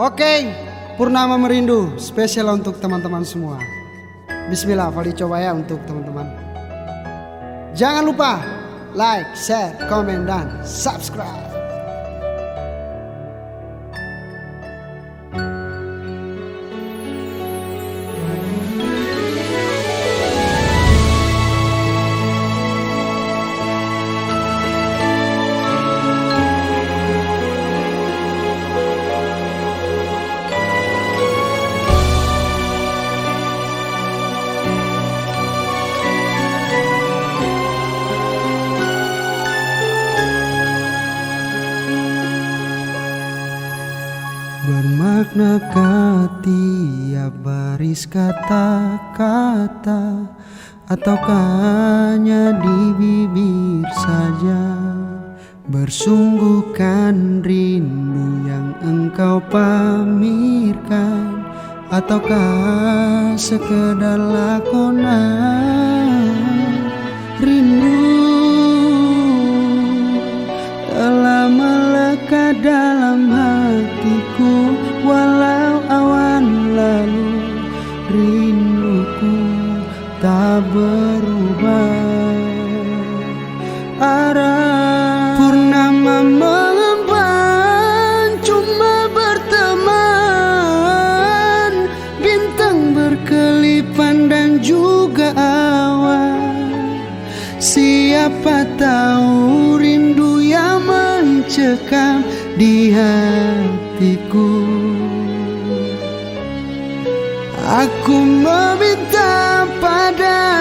Oke, Purnama Merindu spesial untuk teman-teman semua. Bismillah, Fali coba ya untuk teman-teman. Jangan lupa like, share, komen, dan subscribe. Bermaknakah tiap baris kata-kata Ataukah hanya di bibir saja? Bersungguhkan rindu yang engkau pamirkan Ataukah sekedar lakonan dalam hatiku Walau awan lalu rinduku tak berubah. Arah purnama mengembang cuma berteman Bintang berkelipan dan juga awan. Siapa tahu rindu yang mencekam di hatiku. Aku meminta pada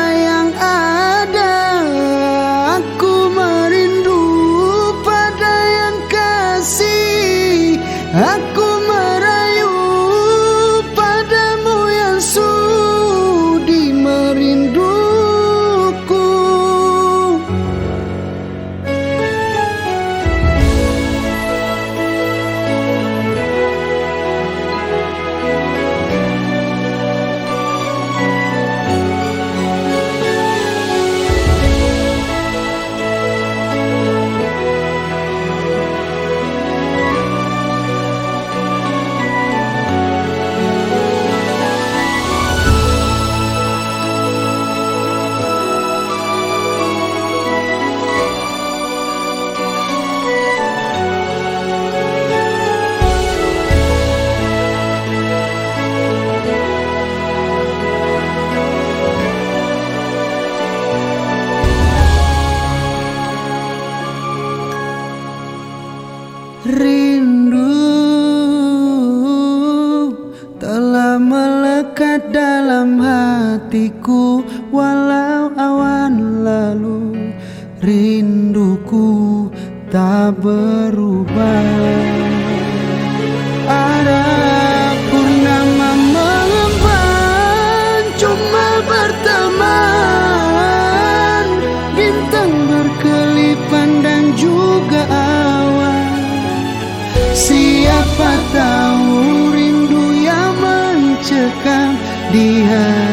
Rindu telah melekat dalam hatiku Walau awan lalu rinduku tak berubah. Ada purnama mengembang cuma berteman Bintang berkelipan dan juga di hatiku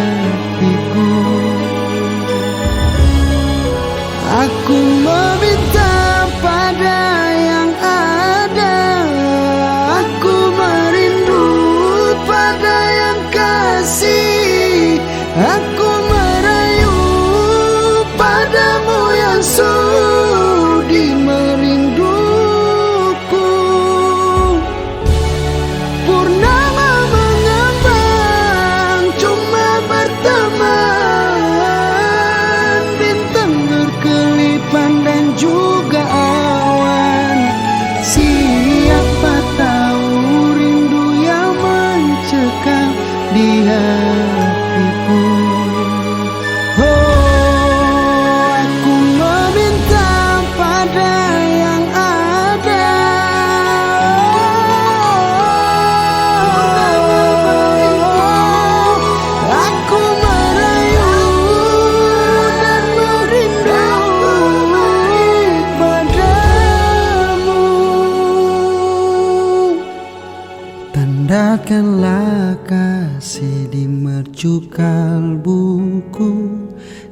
Tandakanlah kasih di mercu kalbuku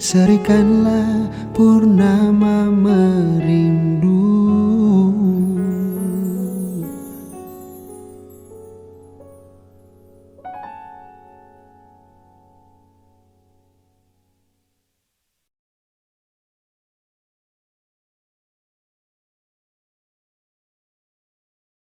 Serikanlah purnama merindu